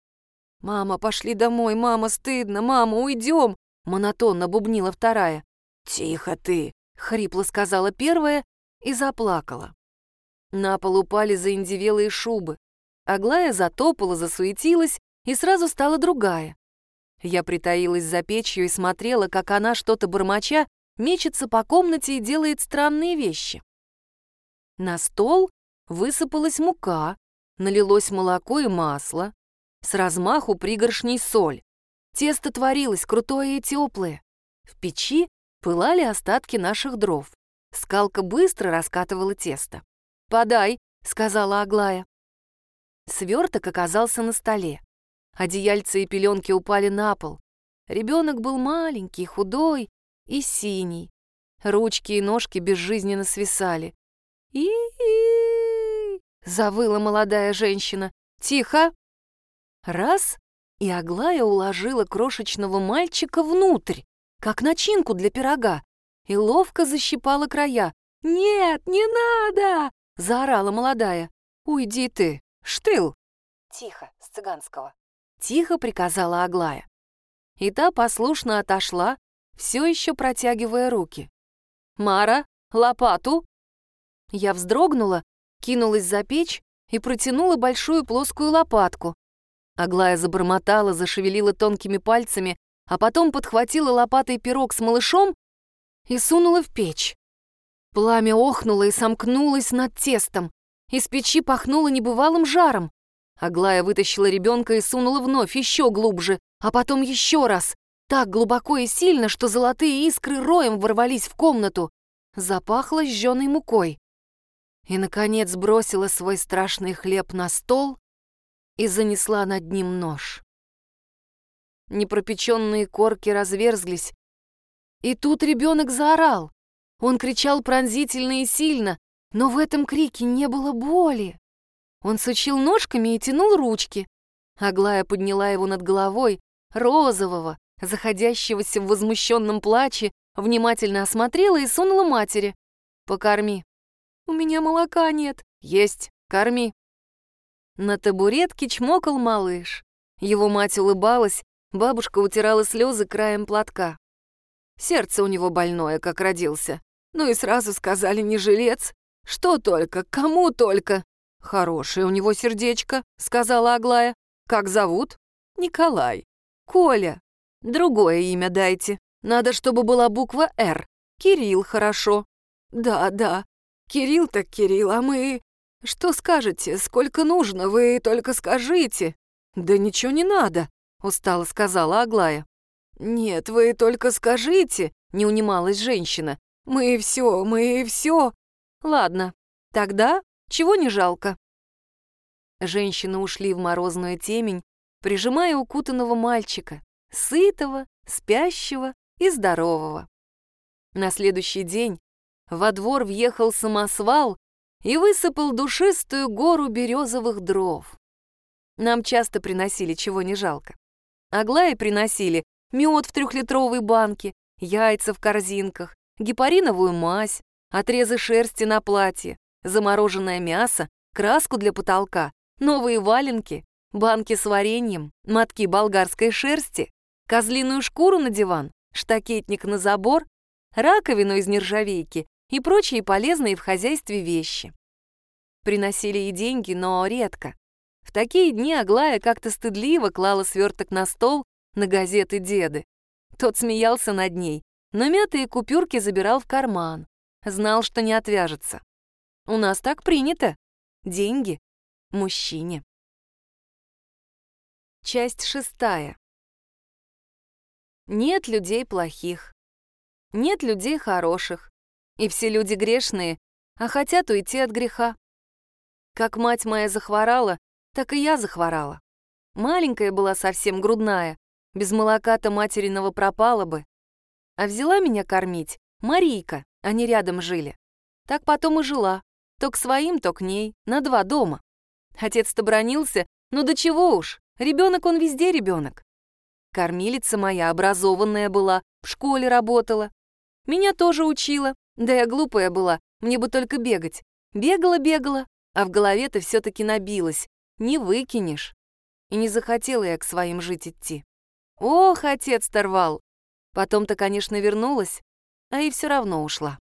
«Мама, пошли домой, мама, стыдно, мама, уйдем!» Монотонно бубнила вторая. «Тихо ты!» — хрипло сказала первая и заплакала. На пол упали заиндевелые шубы. Аглая затопала, засуетилась, и сразу стала другая. Я притаилась за печью и смотрела, как она, что-то бормоча, мечется по комнате и делает странные вещи. На стол высыпалась мука, налилось молоко и масло, с размаху пригоршней соль. Тесто творилось крутое и теплое. В печи пылали остатки наших дров. Скалка быстро раскатывала тесто. «Подай», — сказала Аглая. Сверток оказался на столе. Одеяльцы и пеленки упали на пол. Ребенок был маленький, худой и синий. Ручки и ножки безжизненно свисали. и и завыла молодая женщина. «Тихо!» Раз, и Аглая уложила крошечного мальчика внутрь, как начинку для пирога, и ловко защипала края. «Нет, не надо!» — заорала молодая. «Уйди ты, штыл!» «Тихо, с цыганского!» — тихо приказала Аглая. И та послушно отошла, все еще протягивая руки. «Мара, лопату!» Я вздрогнула, кинулась за печь и протянула большую плоскую лопатку. Аглая забормотала, зашевелила тонкими пальцами, а потом подхватила лопатой пирог с малышом и сунула в печь. Пламя охнуло и сомкнулось над тестом. Из печи пахнуло небывалым жаром. Аглая вытащила ребенка и сунула вновь еще глубже, а потом еще раз. Так глубоко и сильно, что золотые искры роем ворвались в комнату. Запахло жженой мукой. И, наконец, бросила свой страшный хлеб на стол и занесла над ним нож. Непропеченные корки разверзлись, и тут ребенок заорал. Он кричал пронзительно и сильно, но в этом крике не было боли. Он сучил ножками и тянул ручки. Аглая подняла его над головой, розового, заходящегося в возмущенном плаче, внимательно осмотрела и сунула матери. «Покорми». «У меня молока нет». «Есть, корми». На табуретке чмокал малыш. Его мать улыбалась, бабушка утирала слезы краем платка. Сердце у него больное, как родился. Ну и сразу сказали, не жилец. Что только, кому только. Хорошее у него сердечко, сказала Аглая. Как зовут? Николай. Коля. Другое имя дайте. Надо, чтобы была буква «Р». Кирилл хорошо. Да, да. Кирилл так Кирилл, а мы... «Что скажете? Сколько нужно? Вы только скажите». «Да ничего не надо», — устало сказала Аглая. «Нет, вы только скажите», не унималась женщина. «Мы все, мы все!» «Ладно, тогда чего не жалко?» Женщины ушли в морозную темень, прижимая укутанного мальчика, сытого, спящего и здорового. На следующий день во двор въехал самосвал и высыпал душистую гору березовых дров. Нам часто приносили, чего не жалко. Аглае приносили мед в трехлитровой банке, яйца в корзинках, гепариновую мазь, отрезы шерсти на платье, замороженное мясо, краску для потолка, новые валенки, банки с вареньем, мотки болгарской шерсти, козлиную шкуру на диван, штакетник на забор, раковину из нержавейки и прочие полезные в хозяйстве вещи. Приносили и деньги, но редко. В такие дни Аглая как-то стыдливо клала сверток на стол на газеты деды. Тот смеялся над ней, но мятые купюрки забирал в карман. Знал, что не отвяжется. У нас так принято. Деньги мужчине. Часть шестая. Нет людей плохих. Нет людей хороших. И все люди грешные, а хотят уйти от греха. Как мать моя захворала, так и я захворала. Маленькая была совсем грудная, без молока-то материного пропала бы. А взяла меня кормить Марийка, они рядом жили. Так потом и жила, то к своим, то к ней, на два дома. Отец-то бронился, ну до чего уж, ребенок он везде ребенок. Кормилица моя образованная была, в школе работала. Меня тоже учила, да я глупая была, мне бы только бегать. Бегала-бегала, а в голове-то все-таки набилось. Не выкинешь. И не захотела я к своим жить идти. Ох, отец торвал. Потом-то, конечно, вернулась, а и все равно ушла.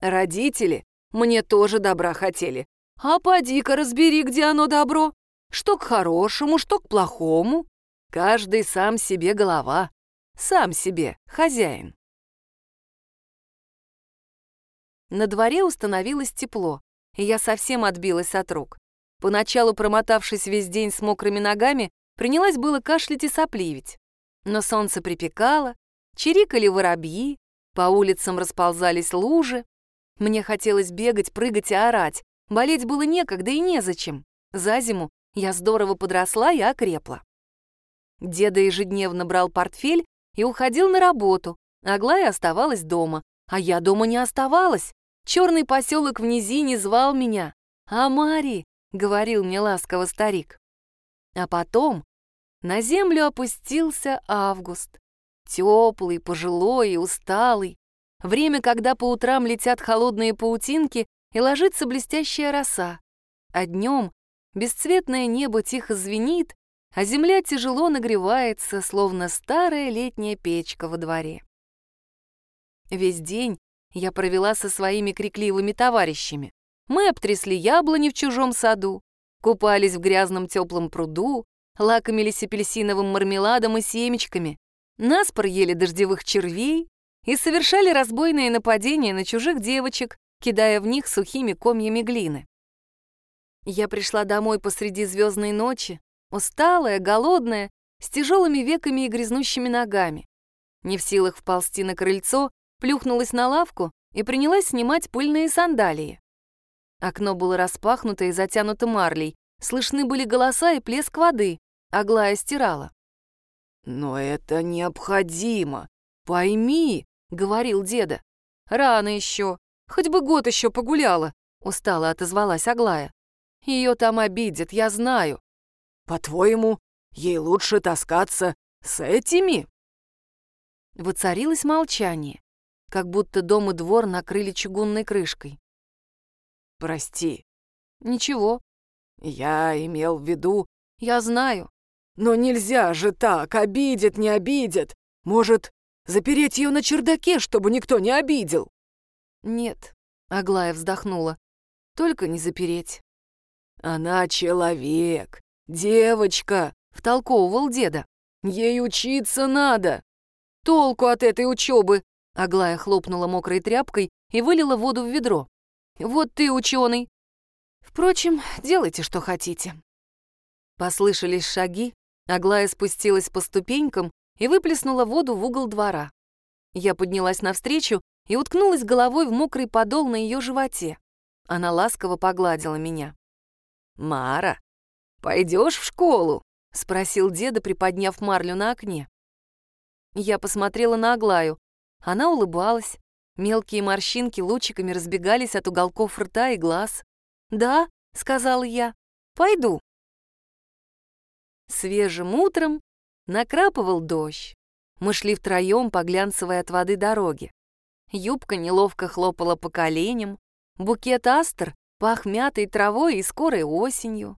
Родители мне тоже добра хотели. А поди-ка разбери, где оно добро. Что к хорошему, что к плохому. Каждый сам себе голова, сам себе хозяин. На дворе установилось тепло, и я совсем отбилась от рук. Поначалу, промотавшись весь день с мокрыми ногами, принялась было кашлять и сопливить. Но солнце припекало, чирикали воробьи, по улицам расползались лужи. Мне хотелось бегать, прыгать и орать. Болеть было некогда и незачем. За зиму я здорово подросла и окрепла. Деда ежедневно брал портфель и уходил на работу, Аглая оставалась дома, а я дома не оставалась. Черный поселок в низине звал меня. «А Мари», — говорил мне ласково старик. А потом на землю опустился август. Теплый, пожилой и усталый. Время, когда по утрам летят холодные паутинки и ложится блестящая роса. А днем бесцветное небо тихо звенит, а земля тяжело нагревается, словно старая летняя печка во дворе. Весь день я провела со своими крикливыми товарищами. Мы обтрясли яблони в чужом саду, купались в грязном теплом пруду, лакомились апельсиновым мармеладом и семечками, наспор ели дождевых червей и совершали разбойные нападения на чужих девочек, кидая в них сухими комьями глины. Я пришла домой посреди звездной ночи, усталая, голодная, с тяжелыми веками и грязнущими ногами. Не в силах вползти на крыльцо, плюхнулась на лавку и принялась снимать пыльные сандалии. Окно было распахнуто и затянуто марлей, слышны были голоса и плеск воды, Аглая стирала. «Но это необходимо, пойми», — говорил деда. «Рано еще, хоть бы год еще погуляла», — устало отозвалась Аглая. «Ее там обидят, я знаю». «По-твоему, ей лучше таскаться с этими?» Воцарилось молчание как будто дом и двор накрыли чугунной крышкой. «Прости». «Ничего». «Я имел в виду...» «Я знаю». «Но нельзя же так, обидят, не обидят. Может, запереть ее на чердаке, чтобы никто не обидел?» «Нет», — Аглая вздохнула, — «только не запереть». «Она человек, девочка», — втолковывал деда. «Ей учиться надо». «Толку от этой учебы», Аглая хлопнула мокрой тряпкой и вылила воду в ведро. «Вот ты, ученый!» «Впрочем, делайте, что хотите». Послышались шаги, Аглая спустилась по ступенькам и выплеснула воду в угол двора. Я поднялась навстречу и уткнулась головой в мокрый подол на ее животе. Она ласково погладила меня. «Мара, пойдешь в школу?» — спросил деда, приподняв марлю на окне. Я посмотрела на Аглаю. Она улыбалась. Мелкие морщинки лучиками разбегались от уголков рта и глаз. «Да», — сказала я, — «пойду». Свежим утром накрапывал дождь. Мы шли втроем по от воды дороге. Юбка неловко хлопала по коленям, букет астр пах мятой травой и скорой осенью.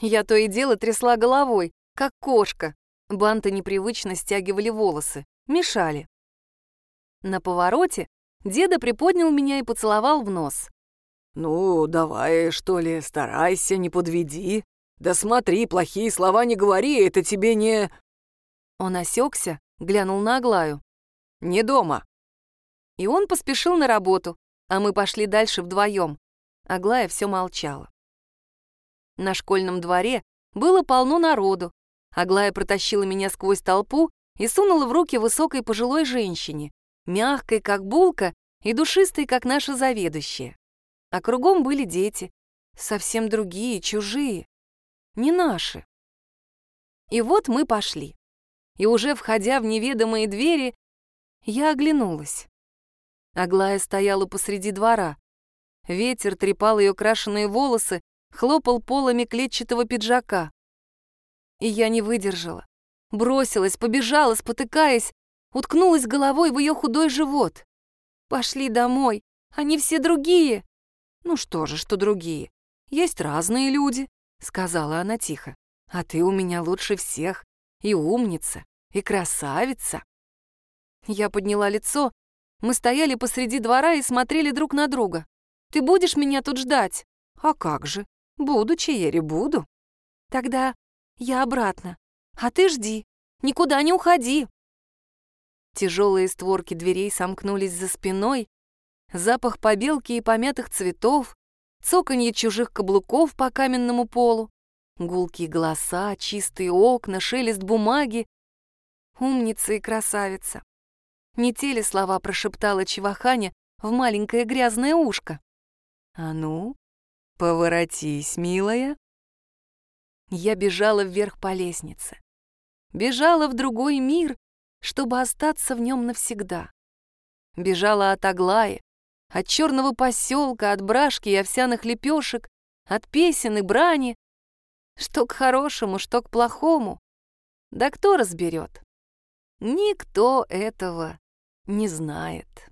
Я то и дело трясла головой, как кошка. Банты непривычно стягивали волосы, мешали. На повороте деда приподнял меня и поцеловал в нос. «Ну, давай, что ли, старайся, не подведи. Да смотри, плохие слова не говори, это тебе не...» Он осекся, глянул на Аглаю. «Не дома». И он поспешил на работу, а мы пошли дальше вдвоем. Аглая все молчала. На школьном дворе было полно народу. Аглая протащила меня сквозь толпу и сунула в руки высокой пожилой женщине, мягкой, как булка, и душистой, как наша заведующая. А кругом были дети, совсем другие, чужие, не наши. И вот мы пошли. И уже входя в неведомые двери, я оглянулась. Аглая стояла посреди двора. Ветер трепал ее крашеные волосы, хлопал полами клетчатого пиджака. И я не выдержала. Бросилась, побежала, спотыкаясь, уткнулась головой в ее худой живот. Пошли домой, они все другие. Ну что же, что другие? Есть разные люди, сказала она тихо. А ты у меня лучше всех, и умница, и красавица. Я подняла лицо, мы стояли посреди двора и смотрели друг на друга. Ты будешь меня тут ждать? А как же? Буду, Чиери, буду. Тогда я обратно. А ты жди. Никуда не уходи. Тяжелые створки дверей сомкнулись за спиной. Запах побелки и помятых цветов, цоканье чужих каблуков по каменному полу, гулкие голоса, чистые окна, шелест бумаги. Умница и красавица. Не те ли слова прошептала Чеваханя в маленькое грязное ушко? «А ну, поворотись, милая!» Я бежала вверх по лестнице. Бежала в другой мир, чтобы остаться в нем навсегда. Бежала от Аглаи, от черного поселка, от брашки и овсяных лепешек, от песен и брани. Что к хорошему, что к плохому. Да кто разберет? Никто этого не знает.